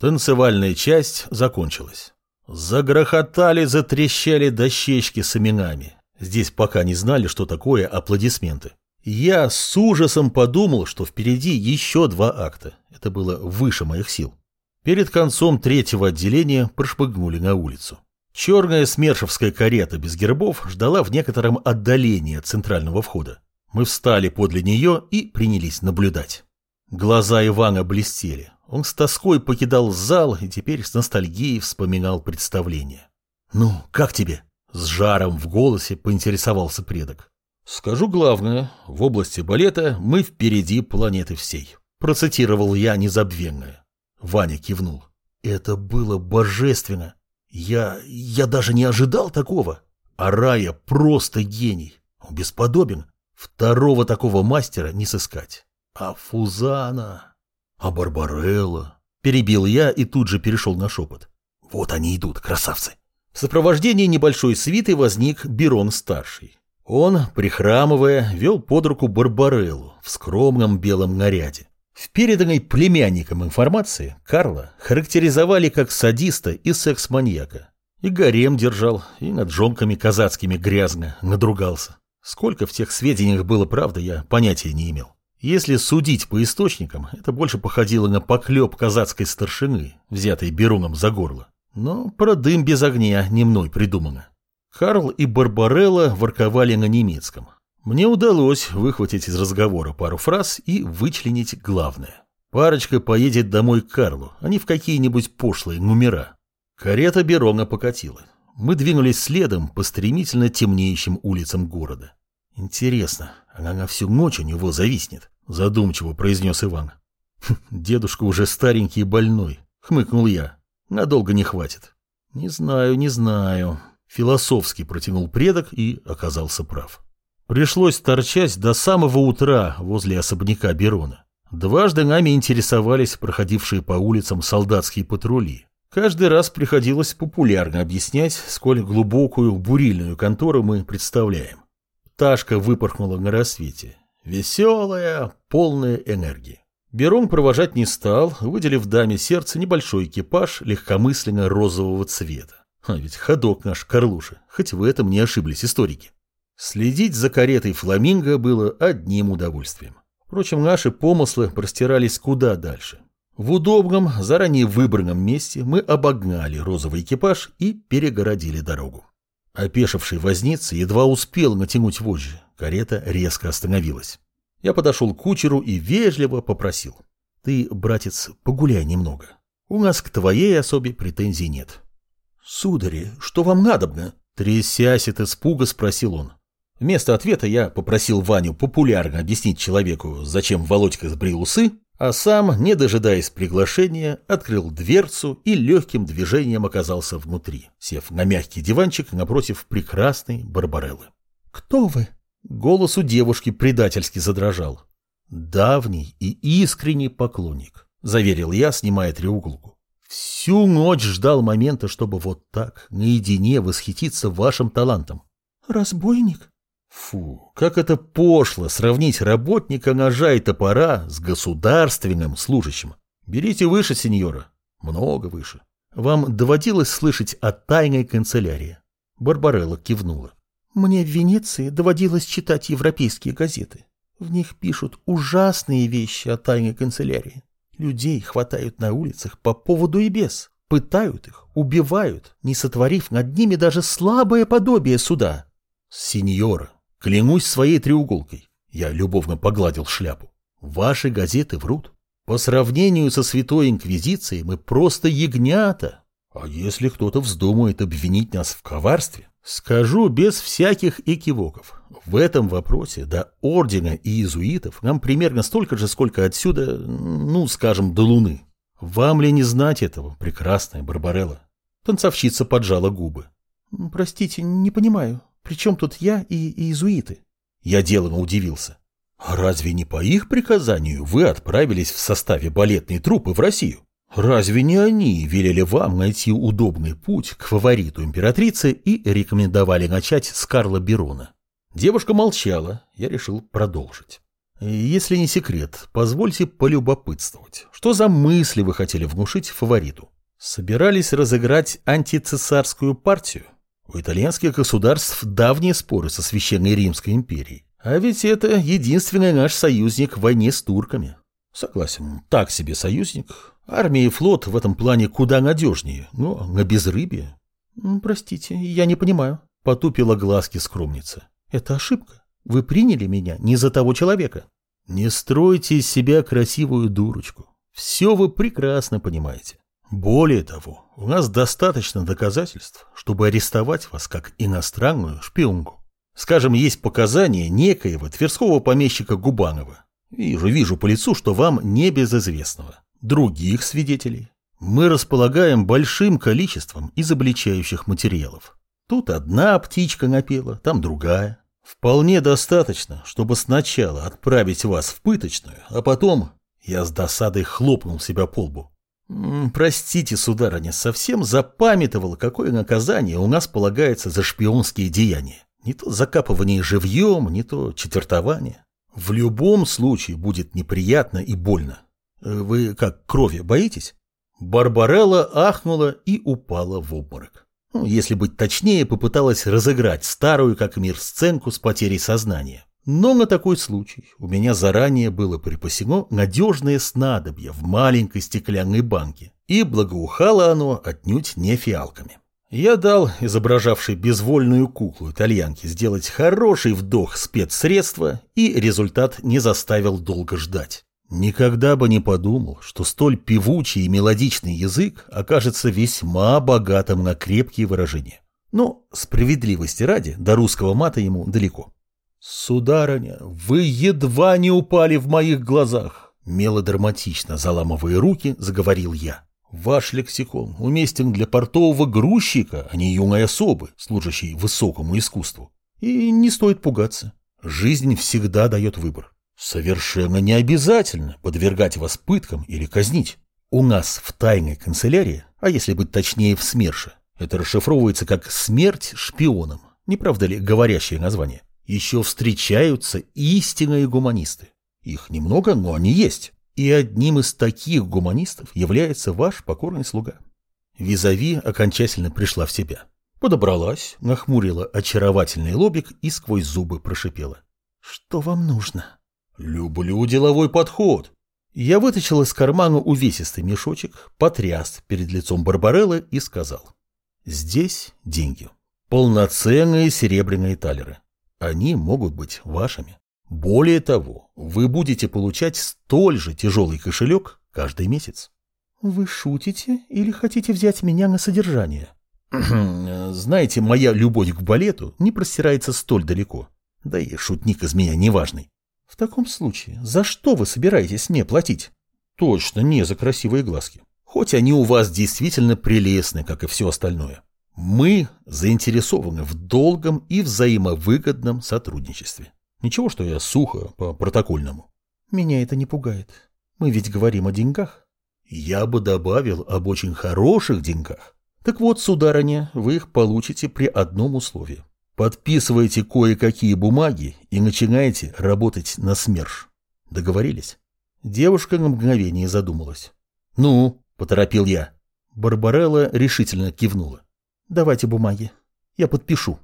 Танцевальная часть закончилась. Загрохотали, затрещали дощечки с именами. Здесь пока не знали, что такое аплодисменты. Я с ужасом подумал, что впереди еще два акта. Это было выше моих сил. Перед концом третьего отделения прошпыгнули на улицу. Черная смершевская карета без гербов ждала в некотором отдалении от центрального входа. Мы встали подле нее и принялись наблюдать. Глаза Ивана блестели. Он с тоской покидал зал и теперь с ностальгией вспоминал представление. «Ну, как тебе?» С жаром в голосе поинтересовался предок. «Скажу главное, в области балета мы впереди планеты всей», процитировал я незабвенное. Ваня кивнул. «Это было божественно. Я... я даже не ожидал такого. А Рая просто гений. Он бесподобен. Второго такого мастера не сыскать. А Фузана... А Барбарелла? Перебил я и тут же перешел на шепот. Вот они идут, красавцы. В сопровождении небольшой свиты возник Берон-старший. Он, прихрамывая, вел под руку Барбареллу в скромном белом наряде. В переданной племянникам информации Карла характеризовали как садиста и секс-маньяка. И гарем держал, и над жонками казацкими грязно надругался. Сколько в тех сведениях было правды, я понятия не имел. Если судить по источникам, это больше походило на поклеп казацкой старшины, взятой Беруном за горло. Но про дым без огня не мной придумано. Карл и Барбарелла ворковали на немецком. Мне удалось выхватить из разговора пару фраз и вычленить главное. Парочка поедет домой к Карлу, а не в какие-нибудь пошлые номера. Карета Берона покатила. Мы двинулись следом по стремительно темнеющим улицам города. Интересно, она на всю ночь у него зависнет, задумчиво произнес Иван. «Хм, дедушка уже старенький и больной, хмыкнул я. Надолго не хватит. Не знаю, не знаю. Философски протянул предок и оказался прав. Пришлось торчать до самого утра возле особняка Берона. Дважды нами интересовались проходившие по улицам солдатские патрули. Каждый раз приходилось популярно объяснять, сколь глубокую бурильную контору мы представляем. Ташка выпорхнула на рассвете. Веселая, полная энергии. Берон провожать не стал, выделив даме сердце небольшой экипаж легкомысленно розового цвета. А ведь ходок наш Карлуша, хоть в этом не ошиблись историки. Следить за каретой фламинго было одним удовольствием. Впрочем, наши помыслы простирались куда дальше. В удобном, заранее выбранном месте мы обогнали розовый экипаж и перегородили дорогу. Опешивший возница едва успел натянуть вожжи. Карета резко остановилась. Я подошел к кучеру и вежливо попросил. Ты, братец, погуляй немного. У нас к твоей особе претензий нет. Судари, что вам надобно? Трясясь от испуга, спросил он. Вместо ответа я попросил Ваню популярно объяснить человеку, зачем Володька сбрил усы, а сам, не дожидаясь приглашения, открыл дверцу и легким движением оказался внутри, сев на мягкий диванчик напротив прекрасной Барбареллы. «Кто вы?» Голос у девушки предательски задрожал. «Давний и искренний поклонник», — заверил я, снимая треуголку. «Всю ночь ждал момента, чтобы вот так, наедине, восхититься вашим талантом». «Разбойник?» Фу, как это пошло сравнить работника ножа и топора с государственным служащим. Берите выше, сеньора. Много выше. Вам доводилось слышать о тайной канцелярии? Барбарелла кивнула. Мне в Венеции доводилось читать европейские газеты. В них пишут ужасные вещи о тайной канцелярии. Людей хватают на улицах по поводу и без. Пытают их, убивают, не сотворив над ними даже слабое подобие суда. Сеньора, Клянусь своей треуголкой. Я любовно погладил шляпу. Ваши газеты врут. По сравнению со Святой Инквизицией мы просто ягнята. А если кто-то вздумает обвинить нас в коварстве, скажу без всяких экивоков. В этом вопросе до ордена и иезуитов нам примерно столько же, сколько отсюда, ну, скажем, до Луны. Вам ли не знать этого, прекрасная Барбарелла? Танцовщица поджала губы. Простите, не понимаю. Причем тут я и иезуиты? Я делано удивился. А разве не по их приказанию вы отправились в составе балетной труппы в Россию? Разве не они велели вам найти удобный путь к фавориту императрицы и рекомендовали начать с Карла Берона? Девушка молчала, я решил продолжить. Если не секрет, позвольте полюбопытствовать. Что за мысли вы хотели внушить фавориту? Собирались разыграть антицесарскую партию? У итальянских государств давние споры со Священной Римской империей. А ведь это единственный наш союзник в войне с турками. Согласен, так себе союзник. Армия и флот в этом плане куда надежнее, но на безрыбье. Простите, я не понимаю. Потупила глазки скромница. Это ошибка. Вы приняли меня не за того человека. Не стройте из себя красивую дурочку. Все вы прекрасно понимаете. Более того, у нас достаточно доказательств, чтобы арестовать вас как иностранную шпионку. Скажем, есть показания некоего тверского помещика Губанова. Вижу, вижу по лицу, что вам не безызвестного. Других свидетелей. Мы располагаем большим количеством изобличающих материалов. Тут одна птичка напела, там другая. Вполне достаточно, чтобы сначала отправить вас в пыточную, а потом я с досадой хлопнул себя по лбу. «Простите, сударыня, совсем запамятовал, какое наказание у нас полагается за шпионские деяния. Не то закапывание живьем, не то четвертование. В любом случае будет неприятно и больно. Э, вы как, крови боитесь?» Барбарелла ахнула и упала в обморок. Ну, если быть точнее, попыталась разыграть старую как мир сценку с потерей сознания. Но на такой случай у меня заранее было припасено надежное снадобье в маленькой стеклянной банке, и благоухало оно отнюдь не фиалками. Я дал изображавшей безвольную куклу итальянке сделать хороший вдох спецсредства, и результат не заставил долго ждать. Никогда бы не подумал, что столь певучий и мелодичный язык окажется весьма богатым на крепкие выражения. Но справедливости ради, до русского мата ему далеко. «Сударыня, вы едва не упали в моих глазах!» Мелодраматично заламывая руки, заговорил я. «Ваш лексикон уместен для портового грузчика, а не юной особы, служащей высокому искусству. И не стоит пугаться. Жизнь всегда дает выбор. Совершенно не обязательно подвергать вас пыткам или казнить. У нас в тайной канцелярии, а если быть точнее в СМЕРШе, это расшифровывается как «смерть шпионам». Не правда ли говорящее название? Еще встречаются истинные гуманисты. Их немного, но они есть. И одним из таких гуманистов является ваш покорный слуга. Визави окончательно пришла в себя. Подобралась, нахмурила очаровательный лобик и сквозь зубы прошипела. «Что вам нужно?» «Люблю деловой подход». Я вытащил из кармана увесистый мешочек, потряс перед лицом Барбареллы и сказал. «Здесь деньги. Полноценные серебряные талеры. Они могут быть вашими. Более того, вы будете получать столь же тяжелый кошелек каждый месяц. Вы шутите или хотите взять меня на содержание? Знаете, моя любовь к балету не простирается столь далеко. Да и шутник из меня неважный. В таком случае, за что вы собираетесь мне платить? Точно не за красивые глазки. Хоть они у вас действительно прелестны, как и все остальное. Мы заинтересованы в долгом и взаимовыгодном сотрудничестве. Ничего, что я сухо по протокольному. Меня это не пугает. Мы ведь говорим о деньгах. Я бы добавил об очень хороших деньгах. Так вот, сударыня, вы их получите при одном условии. Подписывайте кое-какие бумаги и начинаете работать на СМЕРШ. Договорились? Девушка на мгновение задумалась. «Ну?» – поторопил я. Барбарелла решительно кивнула. Давайте бумаги. Я подпишу.